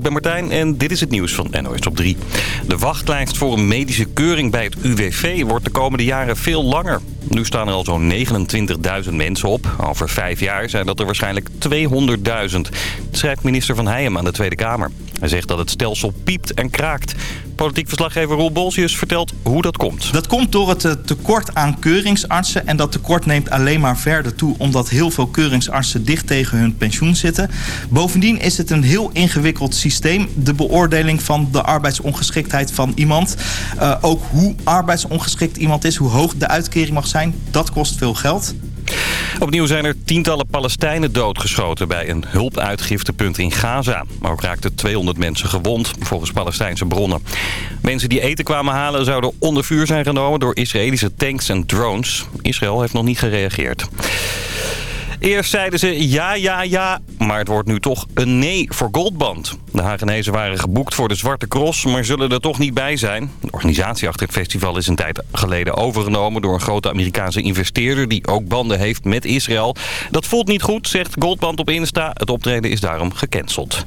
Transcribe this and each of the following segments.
ik ben Martijn en dit is het nieuws van NOS op 3. De wachtlijst voor een medische keuring bij het UWV wordt de komende jaren veel langer. Nu staan er al zo'n 29.000 mensen op. Over vijf jaar zijn dat er waarschijnlijk 200.000. schrijft minister Van Heijem aan de Tweede Kamer. Hij zegt dat het stelsel piept en kraakt. Politiek verslaggever Roel Bolsius vertelt hoe dat komt. Dat komt door het eh, tekort aan keuringsartsen. En dat tekort neemt alleen maar verder toe... omdat heel veel keuringsartsen dicht tegen hun pensioen zitten. Bovendien is het een heel ingewikkeld systeem. De beoordeling van de arbeidsongeschiktheid van iemand. Uh, ook hoe arbeidsongeschikt iemand is, hoe hoog de uitkering mag zijn. Dat kost veel geld. Opnieuw zijn er tientallen Palestijnen doodgeschoten bij een hulpuitgiftepunt in Gaza. Maar ook raakten 200 mensen gewond, volgens Palestijnse bronnen. Mensen die eten kwamen halen zouden onder vuur zijn genomen door Israëlische tanks en drones. Israël heeft nog niet gereageerd. Eerst zeiden ze ja, ja, ja, maar het wordt nu toch een nee voor Goldband. De Hagenezen waren geboekt voor de Zwarte Cross, maar zullen er toch niet bij zijn. De organisatie achter het festival is een tijd geleden overgenomen door een grote Amerikaanse investeerder die ook banden heeft met Israël. Dat voelt niet goed, zegt Goldband op Insta. Het optreden is daarom gecanceld.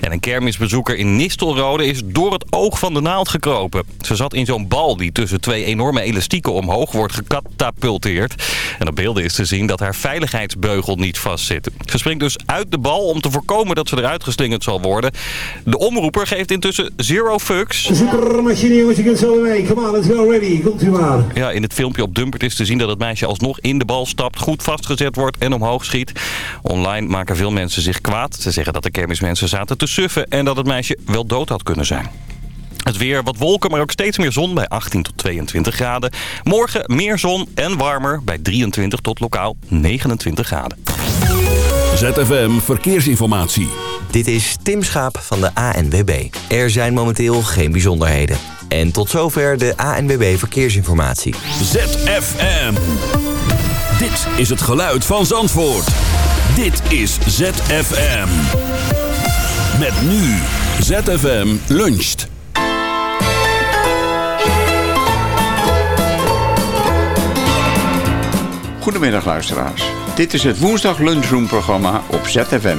En een kermisbezoeker in Nistelrode is door het oog van de naald gekropen. Ze zat in zo'n bal die tussen twee enorme elastieken omhoog wordt gekatapulteerd. En op beelden is te zien dat haar veiligheidsbeugel niet vastzit. Ze springt dus uit de bal om te voorkomen dat ze eruit geslingerd zal worden. De omroeper geeft intussen zero fucks. Supermachine jongens, je kunt zo mee. Come on, let's go ready. Komt u maar. Ja, in het filmpje op Dumpert is te zien dat het meisje alsnog in de bal stapt, goed vastgezet wordt en omhoog schiet. Online maken veel mensen zich kwaad. Ze zeggen dat de kermismensen zaten te suffen en dat het meisje wel dood had kunnen zijn. Het weer, wat wolken, maar ook steeds meer zon bij 18 tot 22 graden. Morgen meer zon en warmer bij 23 tot lokaal 29 graden. ZFM Verkeersinformatie. Dit is Tim Schaap van de ANWB. Er zijn momenteel geen bijzonderheden. En tot zover de ANWB Verkeersinformatie. ZFM. Dit is het geluid van Zandvoort. Dit is ZFM. Met nu ZFM luncht. Goedemiddag luisteraars. Dit is het woensdag lunchroom programma op ZFM.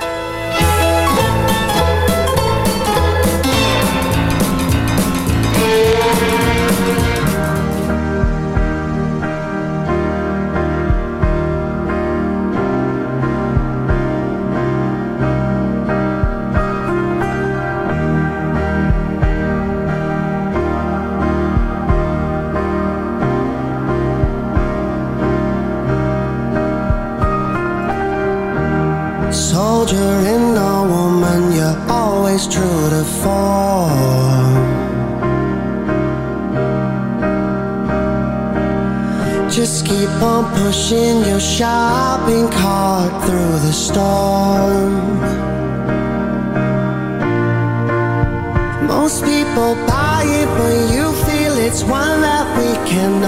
Pushing your shopping cart through the storm. Most people buy it, but you feel it's one that we can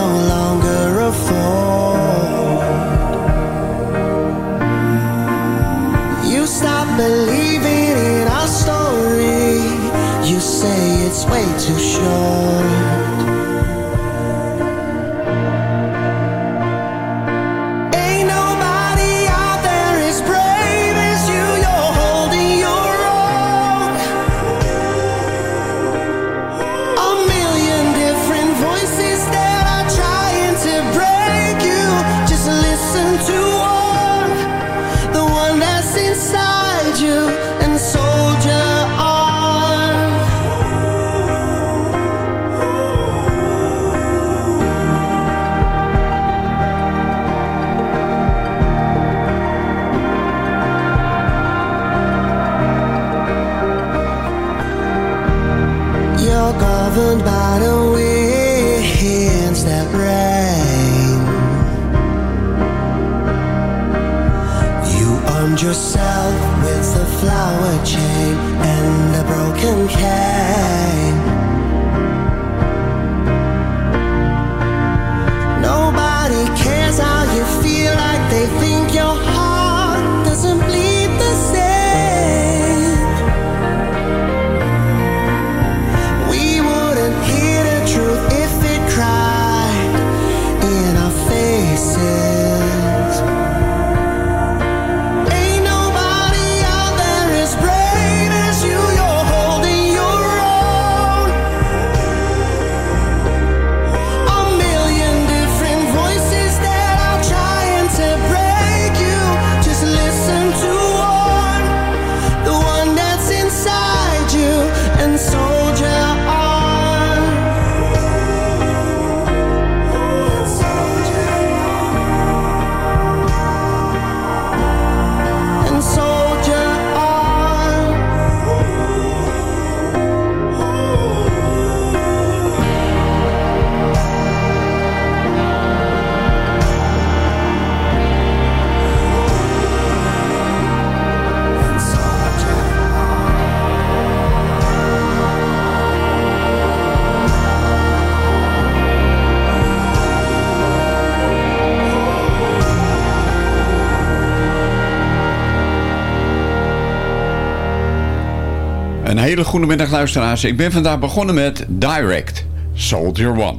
goedemiddag luisteraars. Ik ben vandaag begonnen met Direct, Soldier One.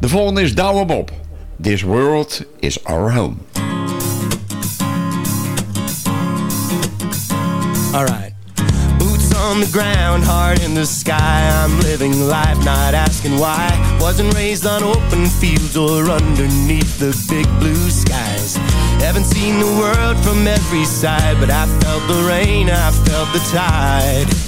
De volgende is Douwe Bob. This world is our home. Alright. Boots on the ground, heart in the sky. I'm living life, not asking why. Wasn't raised on open fields or underneath the big blue skies. Haven't seen the world from every side, but I felt the rain, I felt the tide.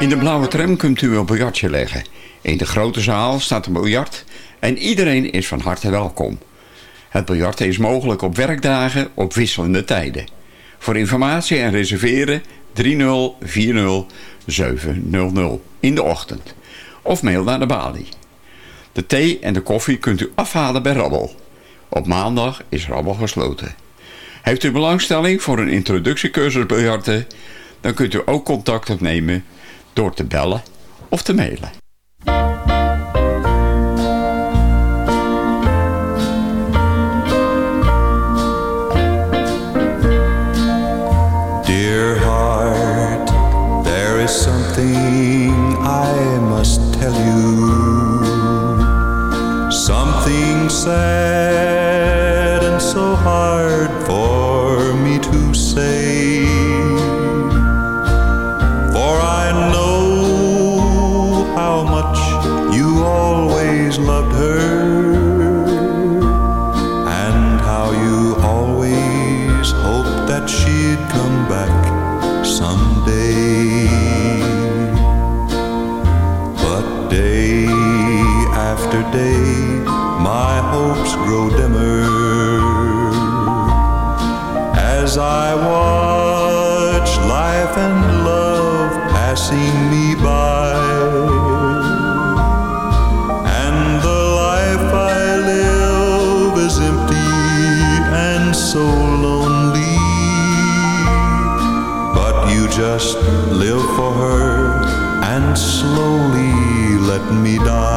In de blauwe tram kunt u een biljartje leggen. In de grote zaal staat een biljart en iedereen is van harte welkom. Het biljarten is mogelijk op werkdagen op wisselende tijden. Voor informatie en reserveren 3040 700 in de ochtend. Of mail naar de balie. De thee en de koffie kunt u afhalen bij Rabbel. Op maandag is Rabbel gesloten. Heeft u belangstelling voor een introductiecursus biljarten? Dan kunt u ook contact opnemen door te bellen of te mailen. Dear heart, there is something I must tell you. Something sad as I watch life and love passing me by. And the life I live is empty and so lonely. But you just live for her and slowly let me die.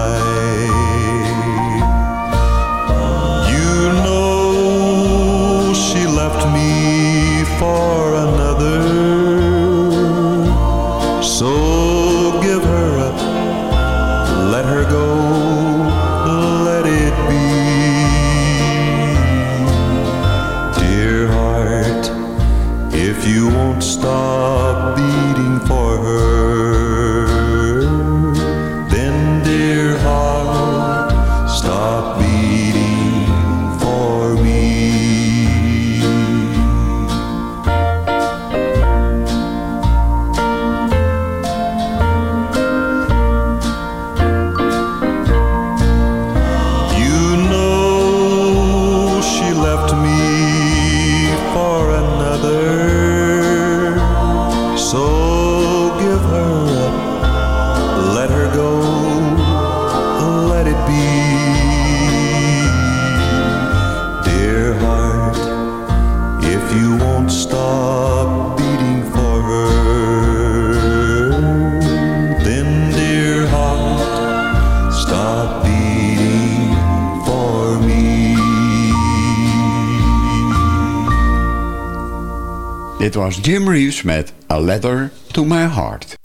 Reeves met A Letter to My Heart.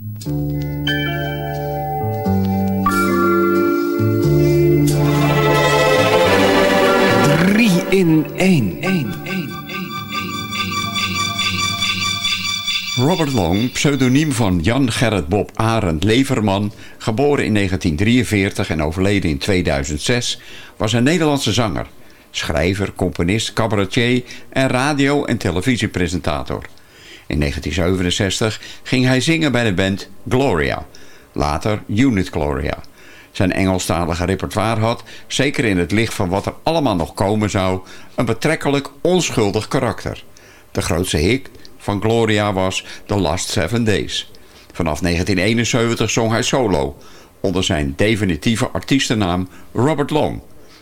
Drie in één. Robert Long, pseudoniem van Jan Gerrit Bob Arend Leverman, geboren in 1943 en overleden in 2006, was een Nederlandse zanger, schrijver, componist, cabaretier en radio- en televisiepresentator. In 1967 ging hij zingen bij de band Gloria, later Unit Gloria. Zijn Engelstalige repertoire had, zeker in het licht van wat er allemaal nog komen zou, een betrekkelijk onschuldig karakter. De grootste hit van Gloria was The Last Seven Days. Vanaf 1971 zong hij solo, onder zijn definitieve artiestennaam Robert Long.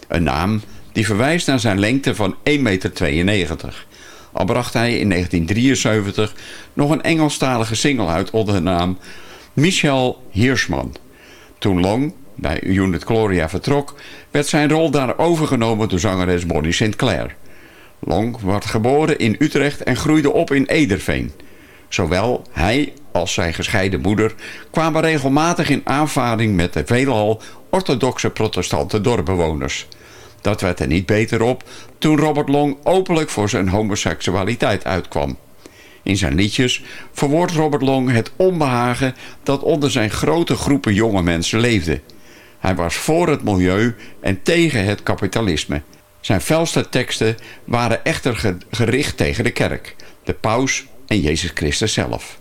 Een naam die verwijst naar zijn lengte van 1,92 meter. Al bracht hij in 1973 nog een Engelstalige single uit onder de naam Michel Hirschman. Toen Long bij Unit Gloria vertrok, werd zijn rol daar overgenomen door zangeres Bonnie Sinclair. Long werd geboren in Utrecht en groeide op in Ederveen. Zowel hij als zijn gescheiden moeder kwamen regelmatig in aanvaring met de veelal orthodoxe protestante dorpbewoners. Dat werd er niet beter op toen Robert Long openlijk voor zijn homoseksualiteit uitkwam. In zijn liedjes verwoordt Robert Long het onbehagen dat onder zijn grote groepen jonge mensen leefde. Hij was voor het milieu en tegen het kapitalisme. Zijn felste teksten waren echter gericht tegen de kerk, de paus en Jezus Christus zelf.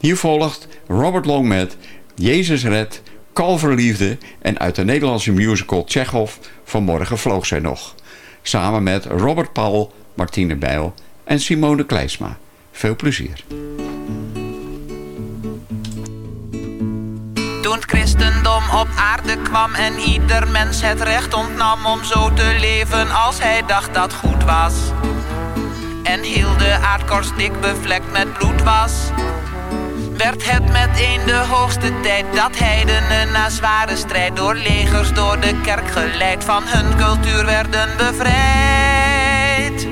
Hier volgt Robert Long met Jezus red, Kalverliefde en uit de Nederlandse musical Tsjechov Vanmorgen vloog zij nog. Samen met Robert Paul, Martine Bijl en Simone Kleisma. Veel plezier. Toen het christendom op aarde kwam en ieder mens het recht ontnam om zo te leven als hij dacht dat goed was. En heel de aardkorst dik bevlekt met bloed was. Werd het meteen de hoogste tijd dat heidenen na zware strijd door legers door de kerk geleid van hun cultuur werden bevrijd.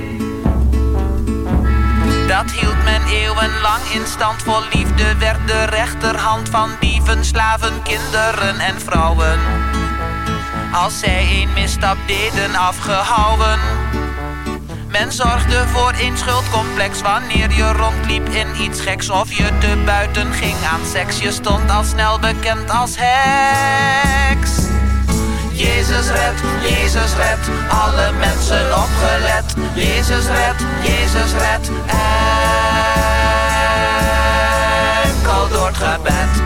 Dat hield men eeuwenlang in stand vol liefde werd de rechterhand van dieven, slaven, kinderen en vrouwen. Als zij een misstap deden afgehouden. Men zorgde voor een schuldcomplex wanneer je rondliep in iets geks of je te buiten ging aan seks. Je stond al snel bekend als heks. Jezus red, Jezus red, alle mensen opgelet. Jezus red, Jezus red, enkel door het gebed.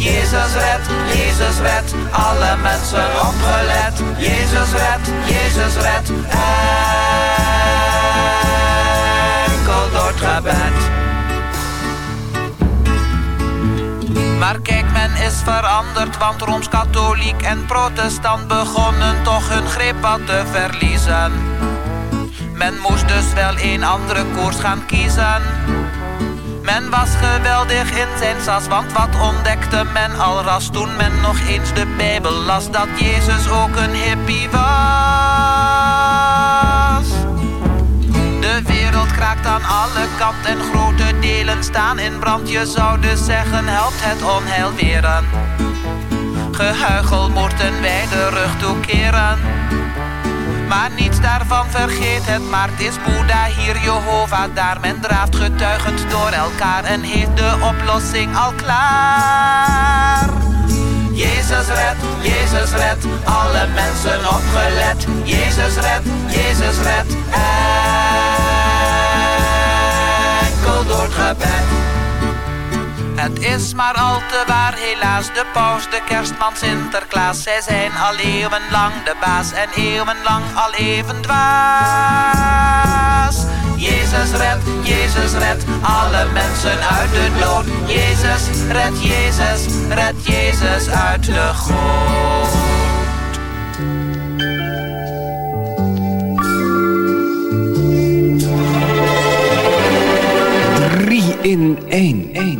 Jezus red, Jezus red, alle mensen opgelet. Jezus red, Jezus red, enkel door het gebed. Maar kijk, men is veranderd, want Rooms-Katholiek en Protestant begonnen toch hun greep wat te verliezen. Men moest dus wel een andere koers gaan kiezen. Men was geweldig in zijn sas, want wat ontdekte men al ras toen men nog eens de Bijbel las, dat Jezus ook een hippie was. De wereld kraakt aan alle kanten en grote delen staan in brand. Je zou dus zeggen, helpt het onheil weren. Gehuichel moeten wij de rug toekeren. Maar niets daarvan vergeet het, maar het is Boeddha hier, Jehovah daar. Men draaft getuigend door elkaar en heeft de oplossing al klaar. Jezus red, Jezus red, alle mensen opgelet. Jezus red, Jezus red, enkel door het gebed. Het is maar al te waar, helaas, de paus, de kerstman, Sinterklaas. Zij zijn al eeuwenlang de baas en eeuwenlang al even dwaas. Jezus red, Jezus red, alle mensen uit de dood. Jezus red, Jezus red, Jezus uit de goot. Drie in één.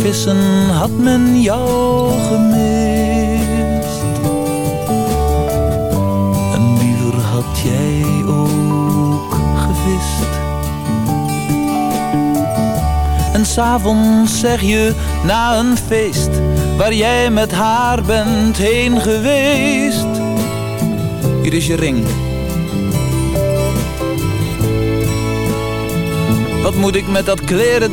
Vissen had men jou gemist. En liever had jij ook gevist. En s'avonds zeg je na een feest waar jij met haar bent heen geweest. Hier is je ring. Wat moet ik met dat kleren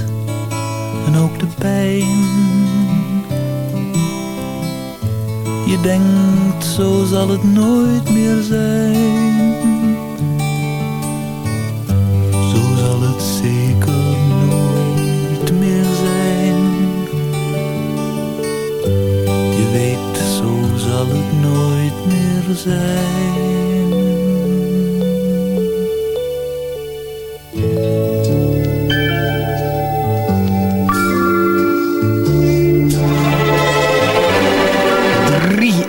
Je denkt, zo zal het nooit meer zijn. Zo zal het zeker nooit meer zijn. Je weet, zo zal het nooit meer zijn.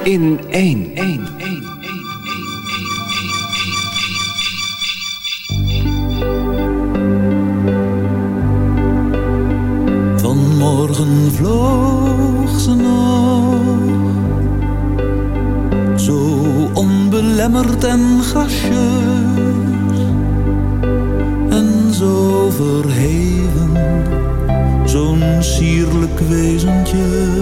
In één. Vanmorgen vloog ze nog Zo onbelemmerd en gracieus En zo verheven Zo'n sierlijk wezentje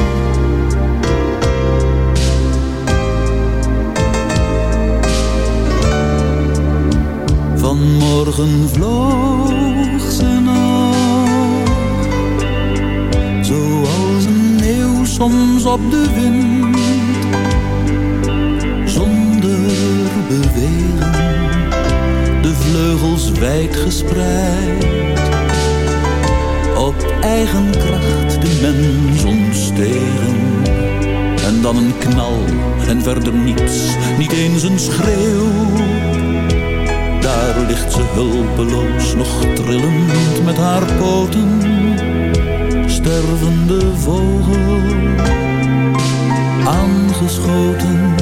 Vanmorgen vloog ze nog, zoals een leeuw soms op de wind, zonder bewegen, de vleugels wijd gespreid, op eigen kracht de mens ontstegen. En dan een knal en verder niets, niet eens een schreeuw. Hulpeloos, nog trillend met haar poten. Stervende vogel, aangeschoten.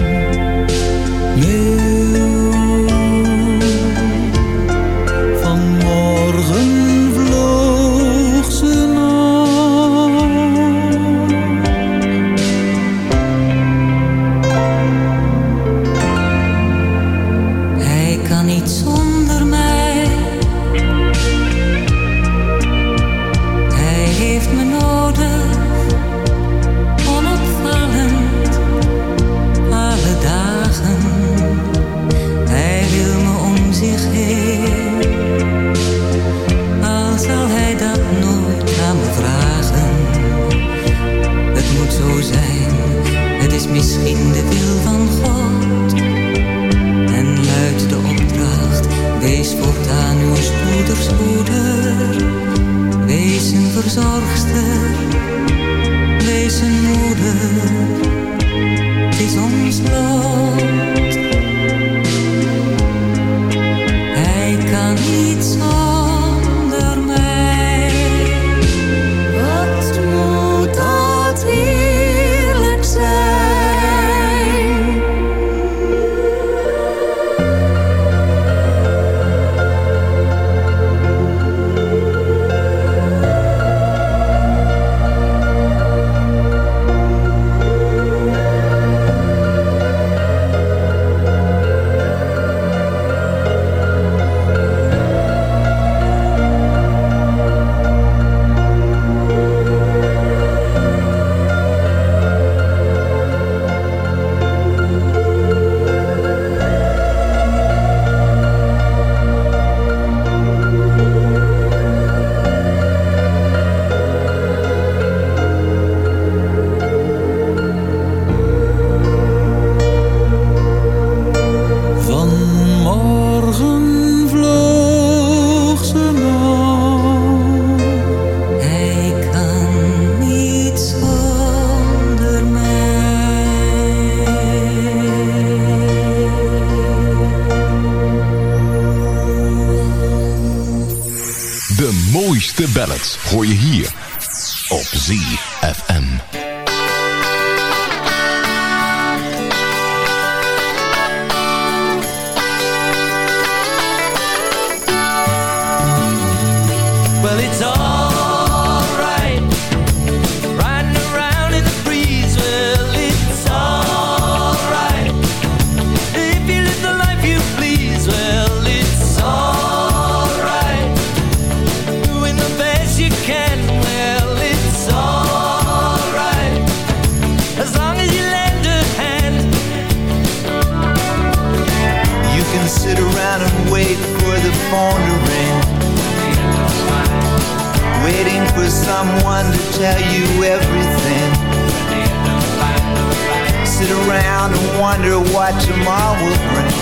Around and wonder what tomorrow will bring.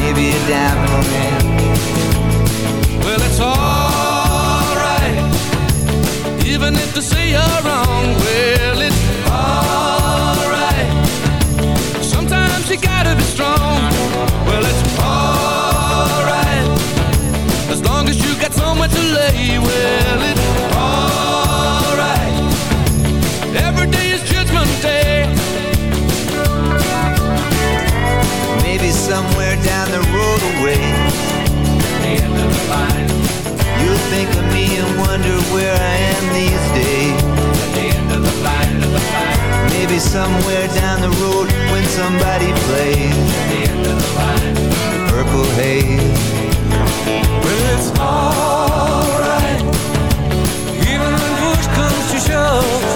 Maybe a diamond ring. Well, it's alright, even if they say you're wrong. Well, it's alright. Sometimes you gotta be strong. Well, it's alright, as long as you got somewhere to lay. Well, line. You'll think of me and wonder where I am these days. The end of the line, of the line. Maybe somewhere down the road when somebody plays. The end of the line. The purple haze. Well, it's alright, even when push comes to shove.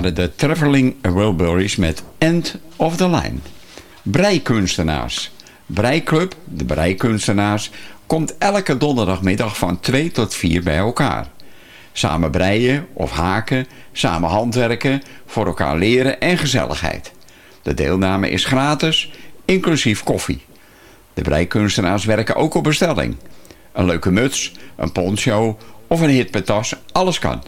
de Traveling Wilburys met End of the Line. Breikunstenaars. Breiklub, de Breikunstenaars, komt elke donderdagmiddag van 2 tot 4 bij elkaar. Samen breien of haken, samen handwerken, voor elkaar leren en gezelligheid. De deelname is gratis, inclusief koffie. De breikunstenaars werken ook op bestelling. Een leuke muts, een poncho of een hitpetas, alles kan.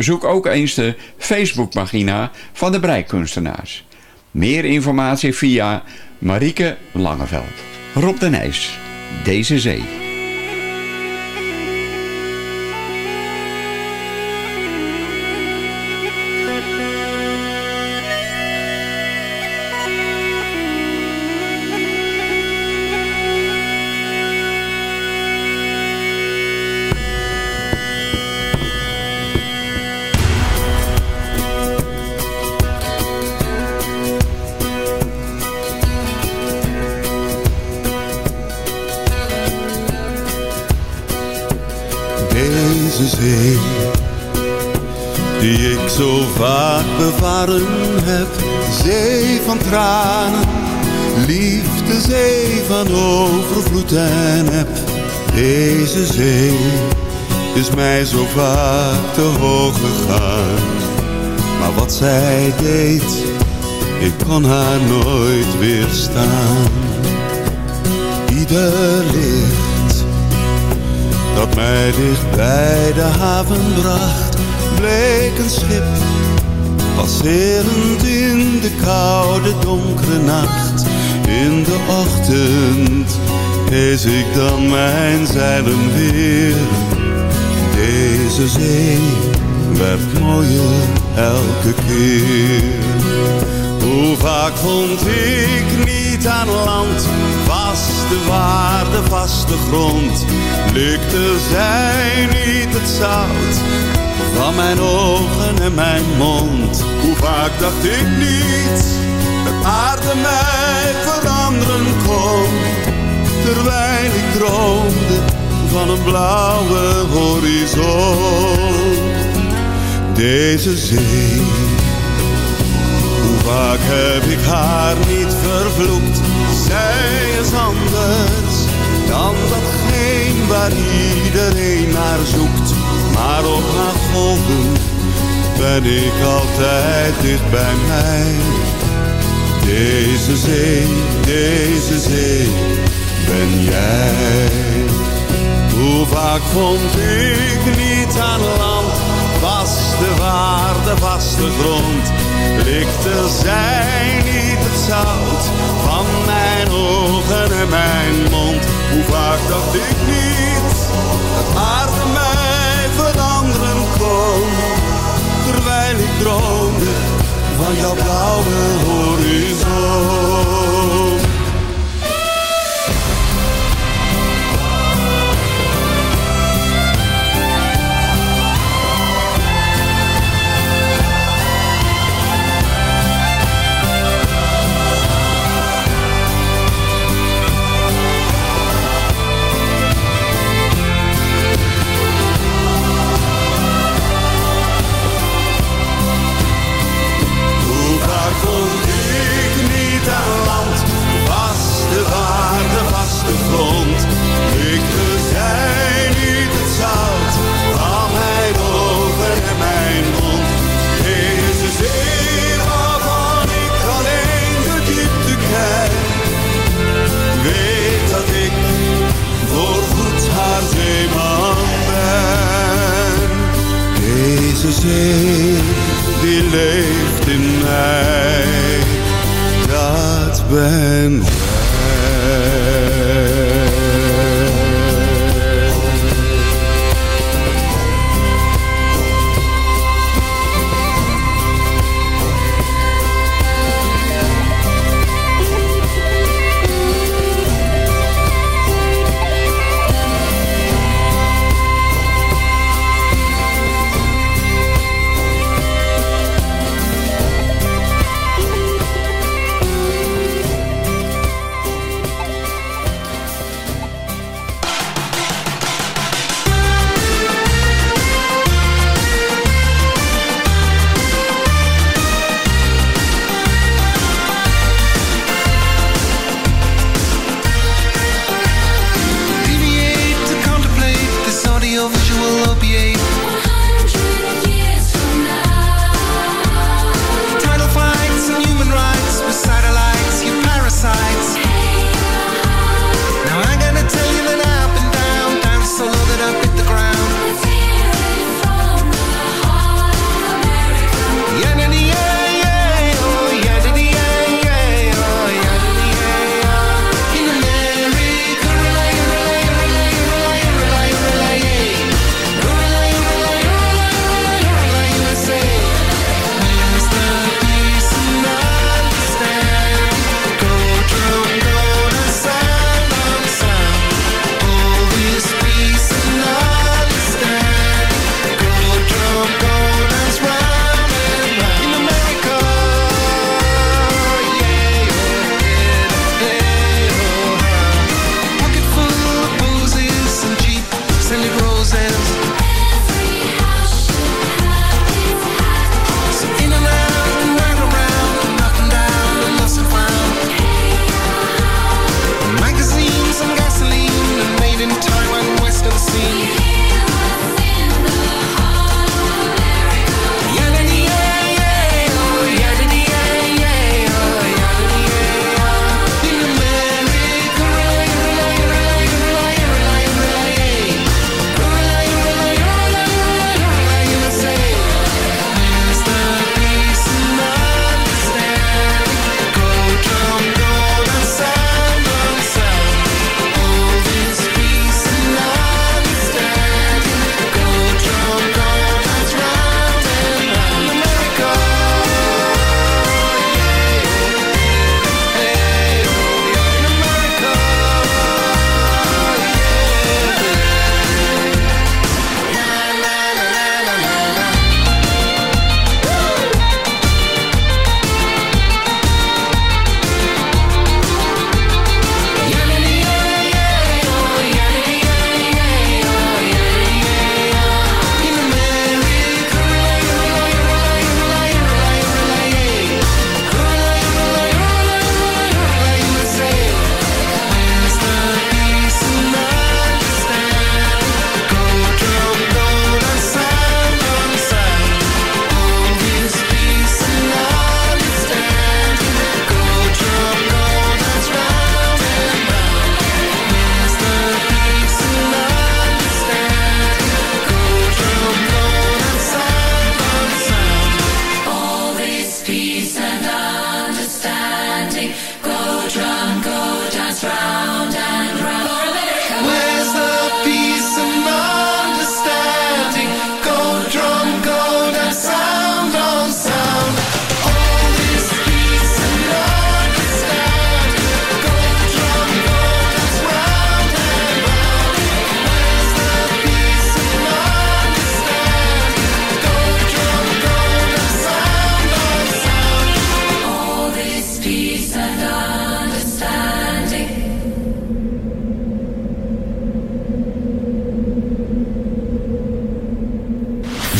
Bezoek ook eens de Facebookpagina van de breikunstenaars. Meer informatie via Marieke Langeveld. Rob de Nijs, Deze Zee. Deze zee, die ik zo vaak bevaren heb. Zee van tranen, liefde, zee van overvloed en heb. Deze zee is mij zo vaak te hoog gegaan. Maar wat zij deed, ik kon haar nooit weerstaan. Ieder licht dat mij dicht bij de haven bracht, bleek een schip. Passerend in de koude donkere nacht, in de ochtend hees ik dan mijn zeilen weer. Deze zee werd mooier elke keer. Hoe vaak vond ik niet aan land, vaste waarde, vaste grond. Likte zij niet het zout van mijn ogen en mijn mond. Hoe vaak dacht ik niet, dat aarde mij veranderen kon. Terwijl ik droomde van een blauwe horizon. Deze zee, vaak heb ik haar niet vervloekt. Zij is anders dan datgene waar iedereen naar zoekt. Maar op haar golven ben ik altijd dicht bij mij. Deze zee, deze zee, ben jij. Hoe vaak vond ik niet aan land, vaste waarde, vaste grond. Lichtte zij niet het zout van mijn ogen en mijn mond. Hoe vaak dacht ik niet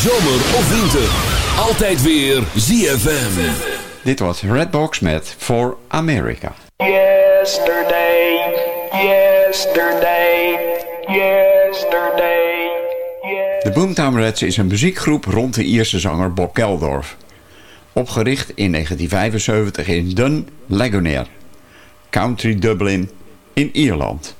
Zomer of winter. Altijd weer ZFM. Dit was Redbox met For America. Yesterday, yesterday, yesterday. De Boomtown Reds is een muziekgroep rond de Ierse zanger Bob Geldorf. Opgericht in 1975 in Dun, Laoghaire, County Dublin in Ierland.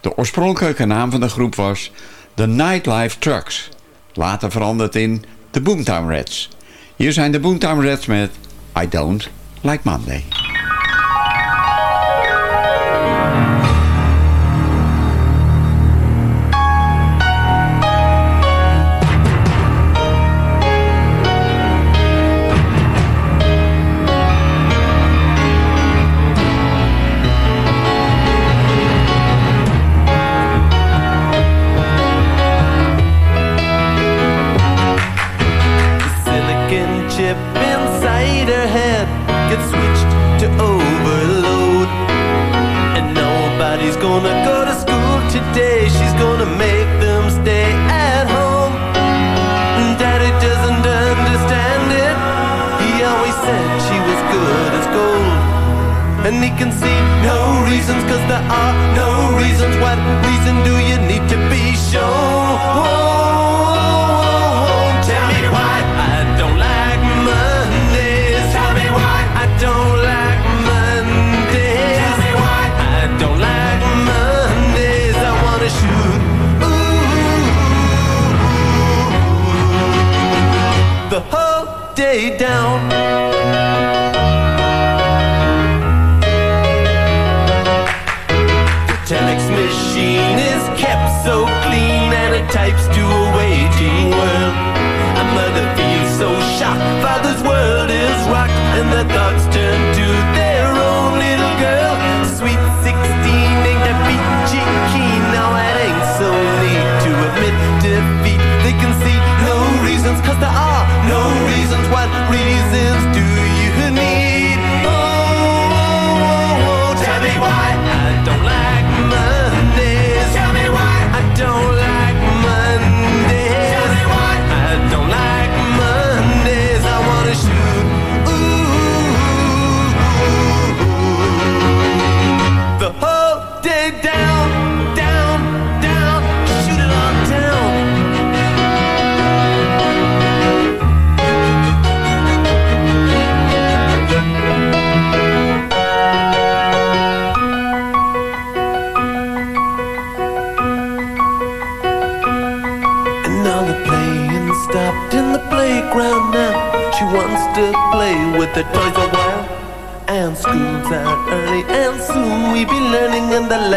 De oorspronkelijke naam van de groep was The Nightlife Trucks later veranderd in de Boomtown Rats. Hier zijn de Boomtown Rats met I Don't Like Monday.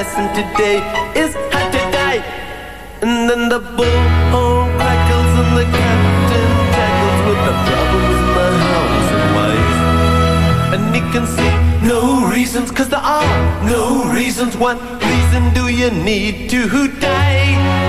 lesson today is how to die. And then the bullhorn crackles and the captain tackles with the problems in the house and wife. And he can see no reasons, cause there are no reasons. What reason do you need to die?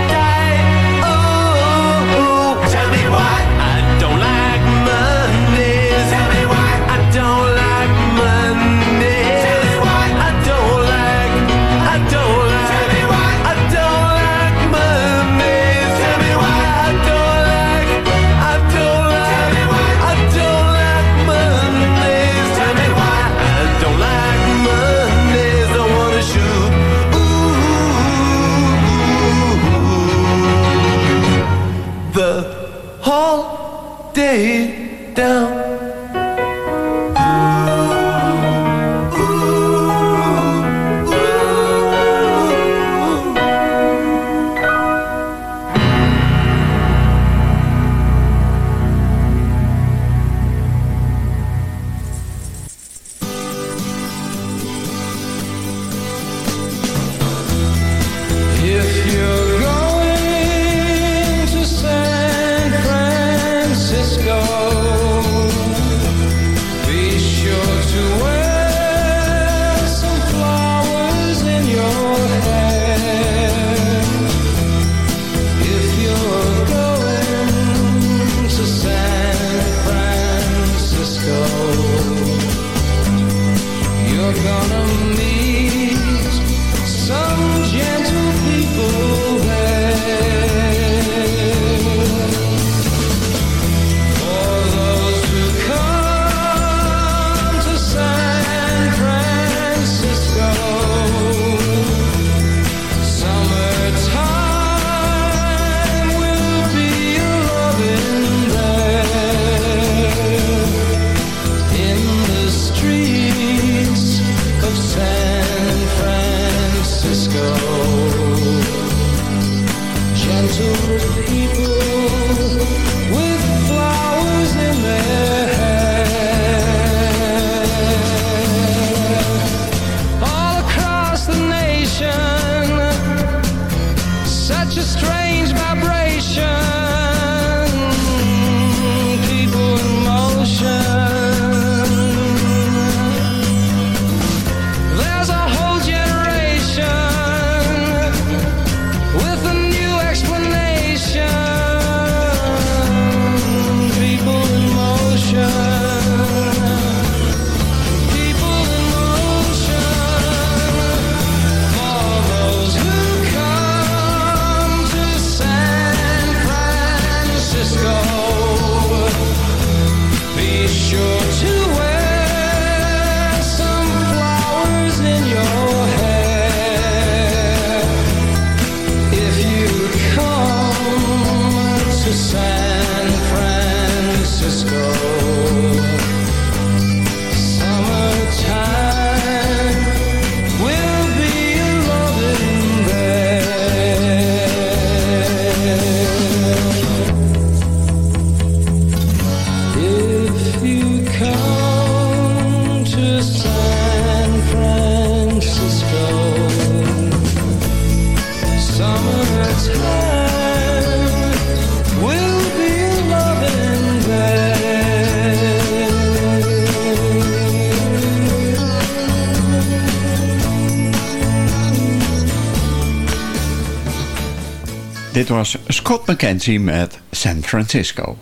Was Scott McKenzie met San Francisco.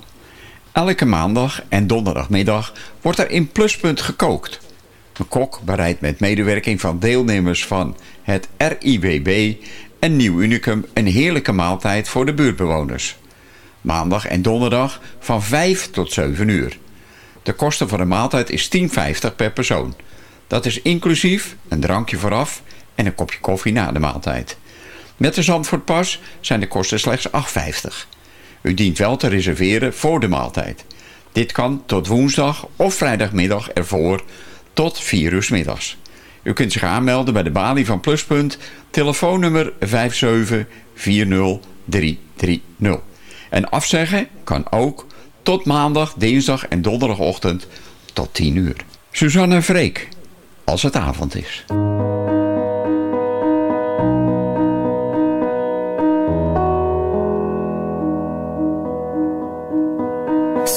Elke maandag en donderdagmiddag wordt er in Pluspunt gekookt. Een kok bereidt met medewerking van deelnemers van het RIWB en Nieuw Unicum een heerlijke maaltijd voor de buurtbewoners. Maandag en donderdag van 5 tot 7 uur. De kosten van de maaltijd is 10,50 per persoon. Dat is inclusief een drankje vooraf en een kopje koffie na de maaltijd. Met de Zandvoortpas zijn de kosten slechts 8,50. U dient wel te reserveren voor de maaltijd. Dit kan tot woensdag of vrijdagmiddag ervoor tot 4 uur middags. U kunt zich aanmelden bij de balie van Pluspunt, telefoonnummer 5740330. En afzeggen kan ook tot maandag, dinsdag en donderdagochtend tot 10 uur. Suzanne Freek, als het avond is.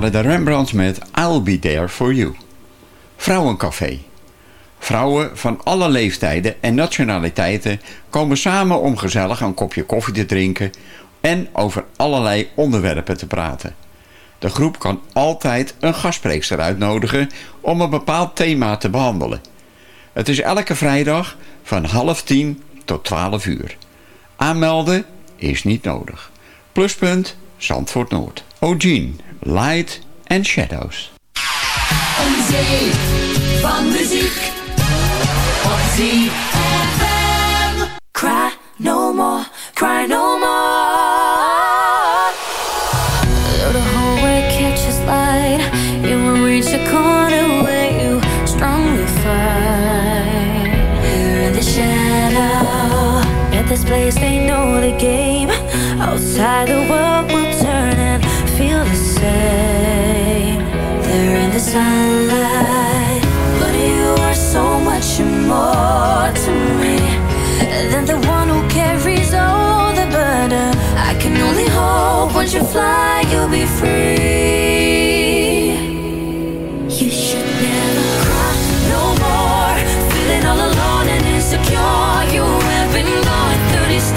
waren de Rembrandts met I'll Be There For You. Vrouwencafé. Vrouwen van alle leeftijden en nationaliteiten komen samen om gezellig een kopje koffie te drinken en over allerlei onderwerpen te praten. De groep kan altijd een gastspreekster uitnodigen om een bepaald thema te behandelen. Het is elke vrijdag van half tien tot twaalf uur. Aanmelden is niet nodig. Pluspunt Zandvoort Noord. O'Gene, Light and Shadows. Een zee van muziek op ZFM. Cry no more, cry no more. Though the catches light, you will reach a corner where you strongly fight. In the shadow, at this place they know the game. Outside the world sunlight, but you are so much more to me than the one who carries all the burden. I can only hope once you fly, you'll be free. You should never cry no more. Feeling all alone and insecure. You have been going through these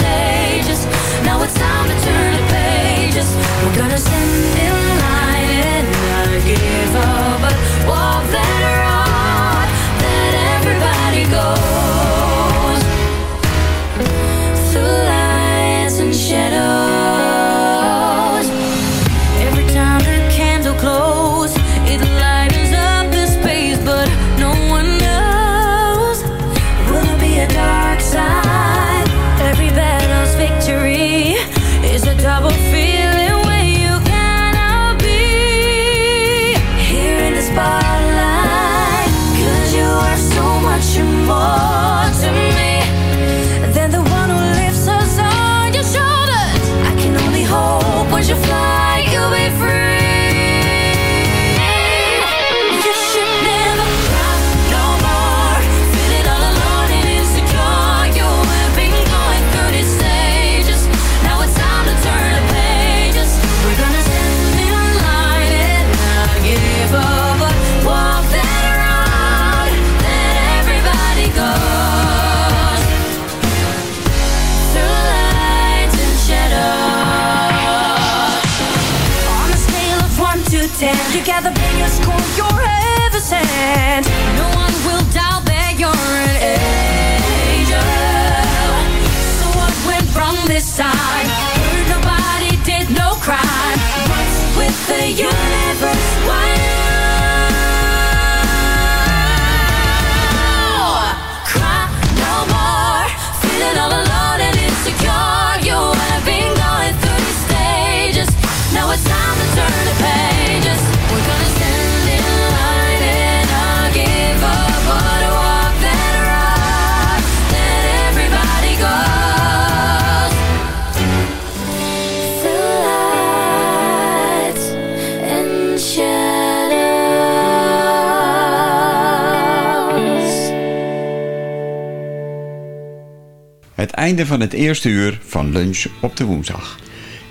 einde van het eerste uur van lunch op de woensdag.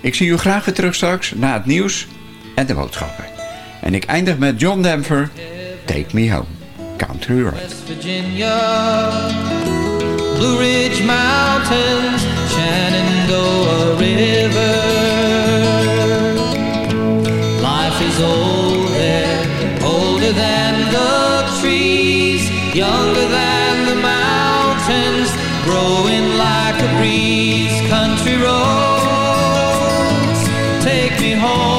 Ik zie u graag weer terug straks na het nieuws en de boodschappen. En ik eindig met John Denver, Take Me Home, Country Road. West Virginia, Blue Ridge Mountains, River. Life is old there, older than the trees, younger than breeze. Country roads, take me home